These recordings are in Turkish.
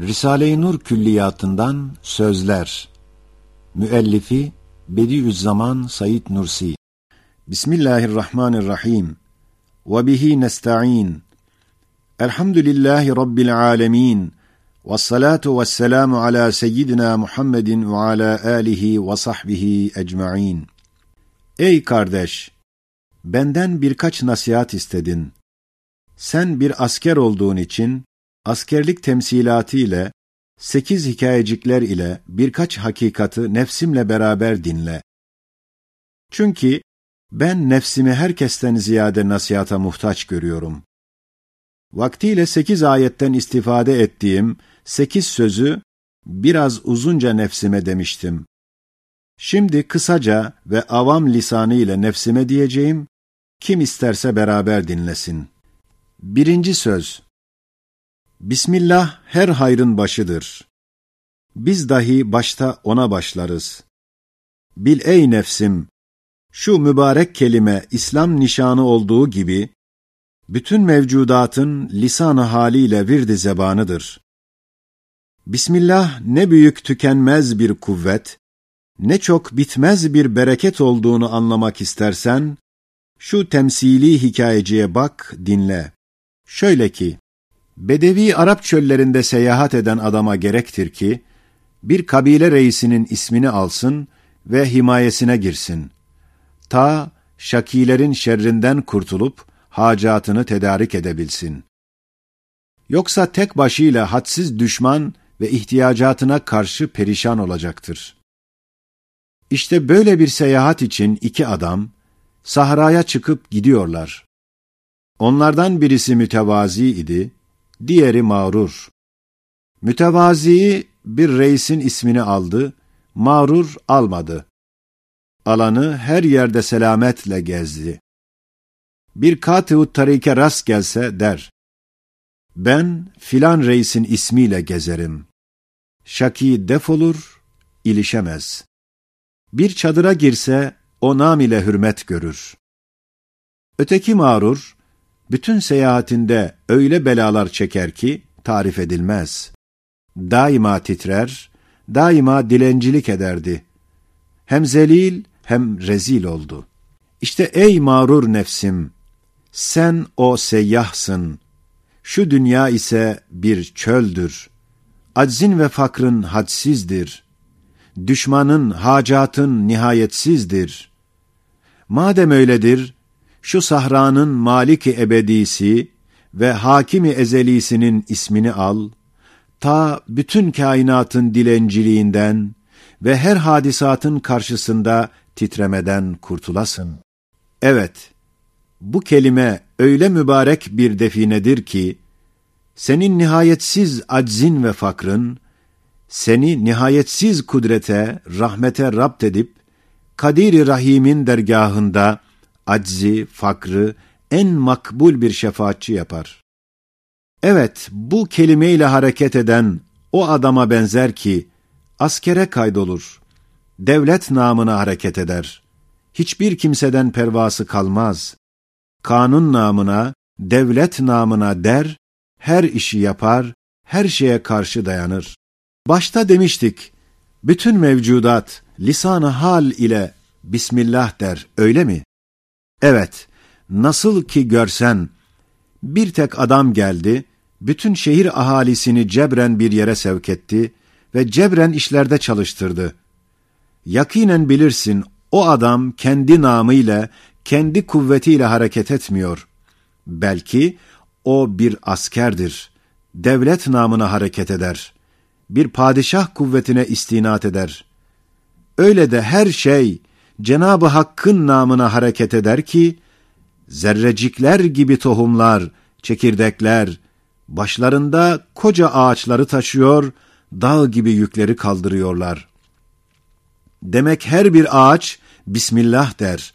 Risale-i Nur Külliyatından Sözler. Müellifi Bediüzzaman Said Nursi. Bismillahirrahmanirrahim. Ve bihi nesta'in. Elhamdülillahi Rabbil alemin. Ve salatu ve selamu ala seyyidina Muhammedin ve ala alihi ve sahbihi ecma'in. Ey kardeş! Benden birkaç nasihat istedin. Sen bir asker olduğun için askerlik temsilatı ile, sekiz hikayecikler ile birkaç hakikati nefsimle beraber dinle. Çünkü ben nefsimi herkesten ziyade nasihata muhtaç görüyorum. Vaktiyle sekiz ayetten istifade ettiğim sekiz sözü biraz uzunca nefsime demiştim. Şimdi kısaca ve avam lisanı ile nefsime diyeceğim, kim isterse beraber dinlesin. Birinci söz Bismillah her hayrın başıdır. Biz dahi başta ona başlarız. Bil ey nefsim, şu mübarek kelime İslam nişanı olduğu gibi, bütün mevcudatın lisan-ı haliyle virdi zebanıdır. Bismillah ne büyük tükenmez bir kuvvet, ne çok bitmez bir bereket olduğunu anlamak istersen, şu temsili hikayeciye bak, dinle. Şöyle ki, Bedevi Arap çöllerinde seyahat eden adama gerektir ki, bir kabile reisinin ismini alsın ve himayesine girsin. Ta şakilerin şerrinden kurtulup hacatını tedarik edebilsin. Yoksa tek başıyla hadsiz düşman ve ihtiyacatına karşı perişan olacaktır. İşte böyle bir seyahat için iki adam, sahraya çıkıp gidiyorlar. Onlardan birisi mütevazi idi, diğeri mağrur. Mütevazi bir reisin ismini aldı, mağrur almadı. Alanı her yerde selametle gezdi. Bir katı tarike rast gelse der, ben filan reisin ismiyle gezerim. Şaki defolur, ilişemez. Bir çadıra girse o nam ile hürmet görür. Öteki mağrur, bütün seyahatinde öyle belalar çeker ki tarif edilmez. Daima titrer, daima dilencilik ederdi. Hem zelil hem rezil oldu. İşte ey mağrur nefsim, sen o seyyahsın. Şu dünya ise bir çöldür. Aczin ve fakrın hadsizdir. Düşmanın, hacatın nihayetsizdir. Madem öyledir, şu sahranın maliki ebedisi ve hakimi ezelisinin ismini al, ta bütün kainatın dilenciliğinden ve her hadisatın karşısında titremeden kurtulasın. Evet, bu kelime öyle mübarek bir definedir ki, senin nihayetsiz aczin ve fakrın, seni nihayetsiz kudrete, rahmete rapt edip, Kadir-i Rahim'in dergahında aczi, fakrı en makbul bir şefaatçi yapar. Evet, bu kelimeyle hareket eden o adama benzer ki, askere kaydolur, devlet namına hareket eder. Hiçbir kimseden pervası kalmaz. Kanun namına, devlet namına der, her işi yapar, her şeye karşı dayanır. Başta demiştik, bütün mevcudat lisan-ı hal ile Bismillah der, öyle mi? Evet, nasıl ki görsen, bir tek adam geldi, bütün şehir ahalisini cebren bir yere sevk etti ve cebren işlerde çalıştırdı. Yakinen bilirsin, o adam kendi namıyla, kendi kuvvetiyle hareket etmiyor. Belki o bir askerdir, devlet namına hareket eder, bir padişah kuvvetine istinat eder. Öyle de her şey, Cenab-ı Hakk'ın namına hareket eder ki, zerrecikler gibi tohumlar, çekirdekler, başlarında koca ağaçları taşıyor, dağ gibi yükleri kaldırıyorlar. Demek her bir ağaç, Bismillah der.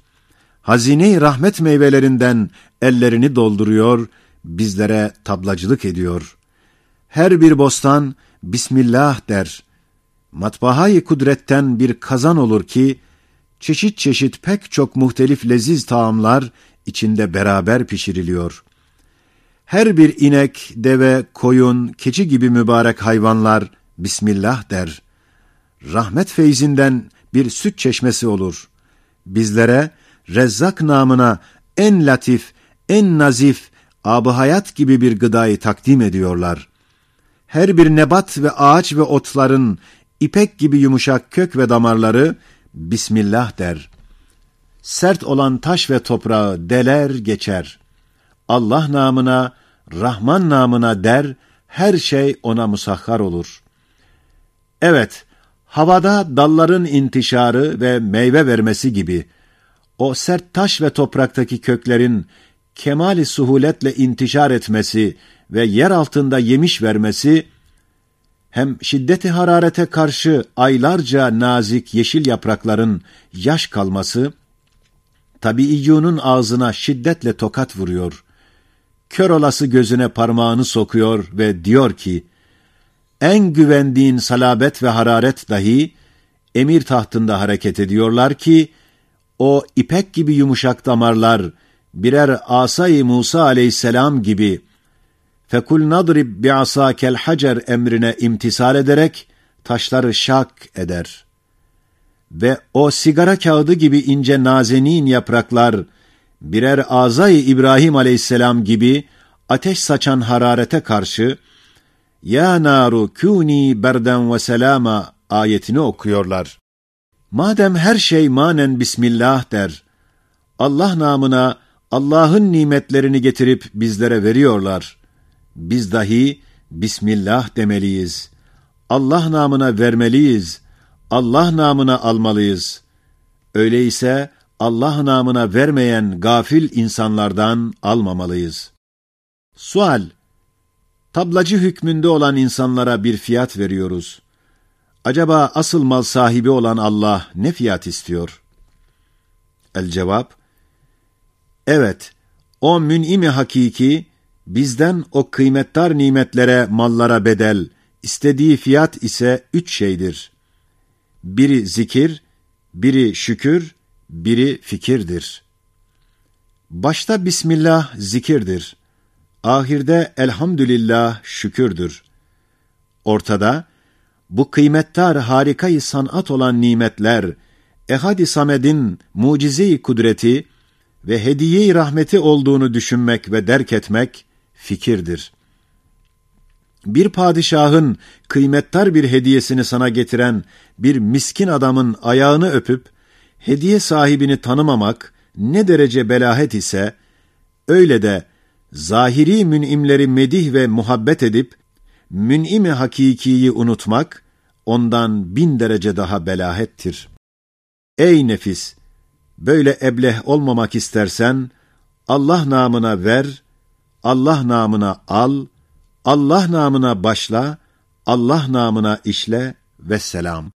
Hazine-i rahmet meyvelerinden ellerini dolduruyor, bizlere tablacılık ediyor. Her bir bostan, Bismillah der. Matbaayı kudretten bir kazan olur ki, çeşit çeşit pek çok muhtelif leziz taamlar içinde beraber pişiriliyor. Her bir inek, deve, koyun, keçi gibi mübarek hayvanlar Bismillah der. Rahmet feyzinden bir süt çeşmesi olur. Bizlere Rezzak namına en latif, en nazif, abı hayat gibi bir gıdayı takdim ediyorlar. Her bir nebat ve ağaç ve otların ipek gibi yumuşak kök ve damarları Bismillah der. Sert olan taş ve toprağı deler geçer. Allah namına, Rahman namına der, her şey ona musahhar olur. Evet, havada dalların intişarı ve meyve vermesi gibi, o sert taş ve topraktaki köklerin kemali suhuletle intişar etmesi ve yer altında yemiş vermesi, hem şiddeti hararete karşı aylarca nazik yeşil yaprakların yaş kalması, tabiiyyunun ağzına şiddetle tokat vuruyor. Kör olası gözüne parmağını sokuyor ve diyor ki, en güvendiğin salabet ve hararet dahi, emir tahtında hareket ediyorlar ki, o ipek gibi yumuşak damarlar, birer asay Musa aleyhisselam gibi, fekul nadrib bi'asakel hacer emrine imtisal ederek, taşları şak eder. Ve o sigara kağıdı gibi ince nazenin yapraklar, birer azay İbrahim aleyhisselam gibi, ateş saçan hararete karşı, ya naru kuni berden ve selama ayetini okuyorlar. Madem her şey manen Bismillah der, Allah namına Allah'ın nimetlerini getirip bizlere veriyorlar. Biz dahi Bismillah demeliyiz. Allah namına vermeliyiz. Allah namına almalıyız. Öyleyse Allah namına vermeyen gafil insanlardan almamalıyız. Sual Tablacı hükmünde olan insanlara bir fiyat veriyoruz. Acaba asıl mal sahibi olan Allah ne fiyat istiyor? El cevap, Evet, o mün'imi hakiki, bizden o kıymettar nimetlere, mallara bedel, istediği fiyat ise üç şeydir. Biri zikir, biri şükür, biri fikirdir. Başta Bismillah zikirdir. Ahirde elhamdülillah şükürdür. Ortada, bu kıymettar harikayı sanat olan nimetler, Ehad-i Samed'in mucize kudreti ve hediye rahmeti olduğunu düşünmek ve derk etmek fikirdir. Bir padişahın kıymettar bir hediyesini sana getiren bir miskin adamın ayağını öpüp, hediye sahibini tanımamak ne derece belahet ise, öyle de zahiri münimleri medih ve muhabbet edip, mün'imi hakikiyi unutmak, ondan bin derece daha belahettir. Ey nefis! Böyle ebleh olmamak istersen, Allah namına ver, Allah namına al, Allah namına başla, Allah namına işle ve selam.